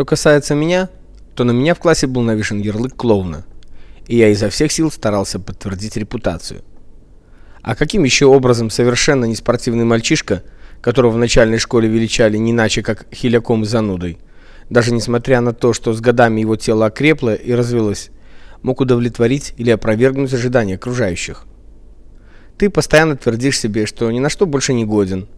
Что касается меня, то на меня в классе был навешен ярлык клоуна, и я изо всех сил старался подтвердить репутацию. А каким еще образом совершенно неспортивный мальчишка, которого в начальной школе величали не иначе как хиляком и занудой, даже несмотря на то, что с годами его тело окрепло и развилось, мог удовлетворить или опровергнуть ожидания окружающих? Ты постоянно твердишь себе, что ни на что больше не годен.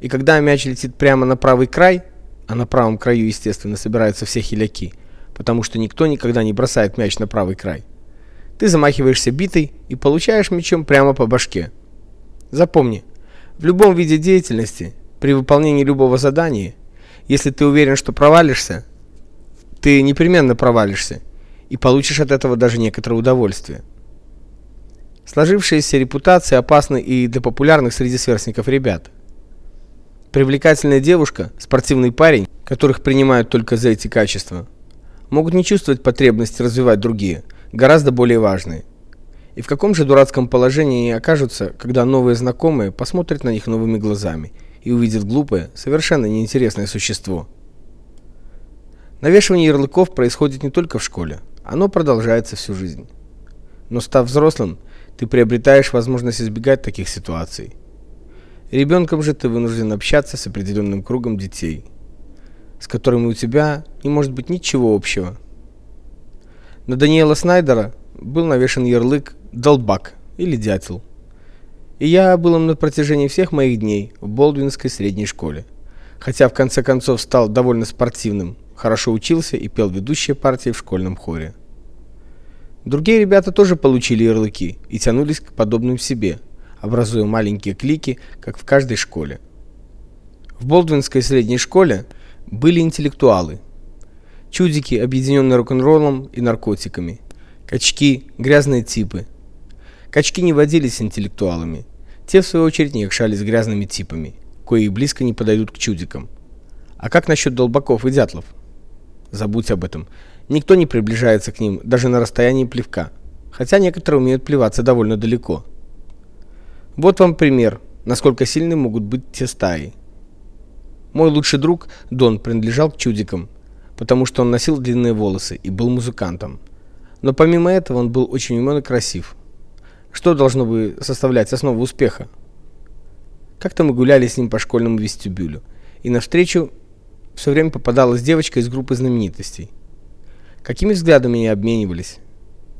И когда мяч летит прямо на правый край, а на правом краю, естественно, собираются все хиляки, потому что никто никогда не бросает мяч на правый край. Ты замахиваешься битой и получаешь мячом прямо по башке. Запомни, в любом виде деятельности, при выполнении любого задания, если ты уверен, что провалишься, ты непременно провалишься и получишь от этого даже некоторое удовольствие. Сложившаяся репутация опасна и для популярных среди сверстников ребят. Привлекательная девушка, спортивный парень, которых принимают только за эти качества, могут не чувствовать потребности развивать другие, гораздо более важные. И в каком же дурацком положении они окажутся, когда новые знакомые посмотрят на них новыми глазами и увидят глупое, совершенно неинтересное существо. Навешивание ярлыков происходит не только в школе, оно продолжается всю жизнь. Но став взрослым, ты приобретаешь возможность избегать таких ситуаций. Ребенком же ты вынужден общаться с определенным кругом детей, с которыми у тебя не может быть ничего общего. На Даниэла Снайдера был навешан ярлык «долбак» или «дятел». И я был им на протяжении всех моих дней в Болдвинской средней школе. Хотя в конце концов стал довольно спортивным, хорошо учился и пел ведущие партии в школьном хоре. Другие ребята тоже получили ярлыки и тянулись к подобным себе – образуя маленькие клики, как в каждой школе. В Болдвинской средней школе были интеллектуалы. Чудики, объединенные рок-н-роллом и наркотиками. Качки, грязные типы. Качки не водились с интеллектуалами. Те, в свою очередь, не якшались с грязными типами, кои близко не подойдут к чудикам. А как насчет долбаков и дятлов? Забудь об этом. Никто не приближается к ним даже на расстоянии плевка, хотя некоторые умеют плеваться довольно далеко. Вот вам пример, насколько сильны могут быть те стаи. Мой лучший друг Дон принадлежал к чудикам, потому что он носил длинные волосы и был музыкантом. Но помимо этого он был очень умен и красив. Что должно бы составлять основу успеха? Как-то мы гуляли с ним по школьному вестибюлю, и навстречу все время попадалась девочка из группы знаменитостей. Какими взглядами они обменивались?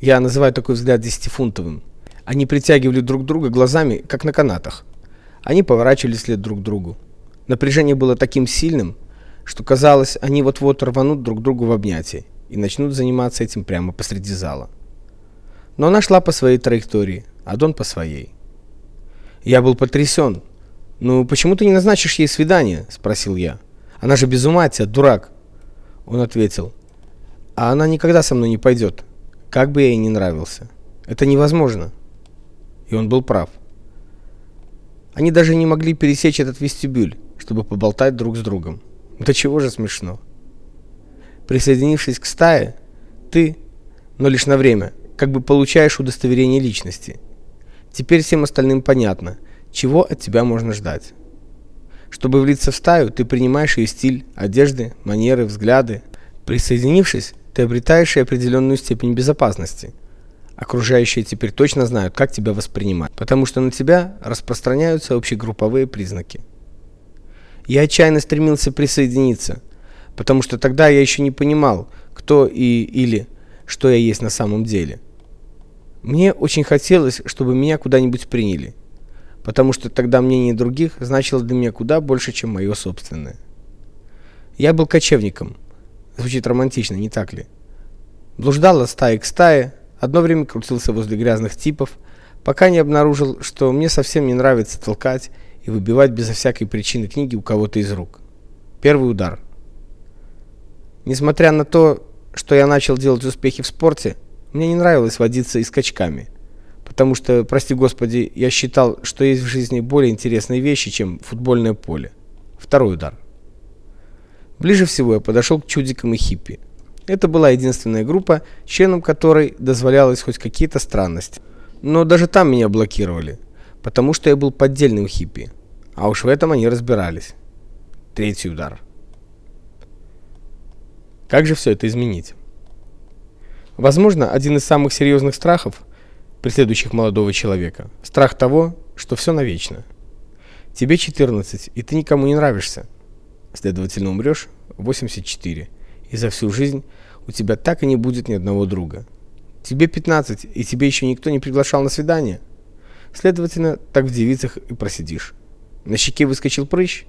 Я называю такой взгляд десятифунтовым. Они притягивали друг друга глазами, как на канатах. Они поворачивались вслед друг другу. Напряжение было таким сильным, что казалось, они вот-вот рванут друг другу в объятия и начнут заниматься этим прямо посреди зала. Но она шла по своей траектории, а Дон по своей. Я был потрясен. «Ну, почему ты не назначишь ей свидание?» – спросил я. «Она же без ума от тебя, дурак!» Он ответил. «А она никогда со мной не пойдет, как бы я ей не нравился. Это невозможно». И он был прав. Они даже не могли пересечь этот вестибюль, чтобы поболтать друг с другом. Да чего же смешно. Присоединившись к стае, ты, но лишь на время, как бы получаешь удостоверение личности. Теперь всем остальным понятно, чего от тебя можно ждать. Чтобы влиться в стаю, ты принимаешь ее стиль, одежды, манеры, взгляды. Присоединившись, ты обретаешь и определенную степень безопасности – Окружающие теперь точно знают, как тебя воспринимать, потому что на тебя распространяются общегрупповые признаки. Я отчаянно стремился присоединиться, потому что тогда я еще не понимал, кто и или что я есть на самом деле. Мне очень хотелось, чтобы меня куда-нибудь приняли, потому что тогда мнение других значило для меня куда больше, чем мое собственное. Я был кочевником. Звучит романтично, не так ли? Блуждал от стаи к стае, Одно время крутился возле грязных типов, пока не обнаружил, что мне совсем не нравится толкать и выбивать безо всякой причины книги у кого-то из рук. Первый удар. Несмотря на то, что я начал делать успехи в спорте, мне не нравилось водиться и скачками, потому что, прости господи, я считал, что есть в жизни более интересные вещи, чем футбольное поле. Второй удар. Ближе всего я подошел к чудикам и хиппи. Это была единственная группа, членам которой дозволялось хоть какие-то странности. Но даже там меня блокировали, потому что я был поддельным хиппи. А уж в этом они разбирались. Третий удар. Как же все это изменить? Возможно, один из самых серьезных страхов, преследующих молодого человека, страх того, что все навечно. Тебе 14, и ты никому не нравишься. Следовательно, умрешь в 84, и за всю жизнь у тебя так и не будет ни одного друга. Тебе 15, и тебе еще никто не приглашал на свидание. Следовательно, так в девицах и просидишь. На щеке выскочил прыщ.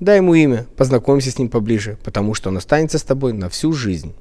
Дай ему имя, познакомься с ним поближе, потому что он останется с тобой на всю жизнь.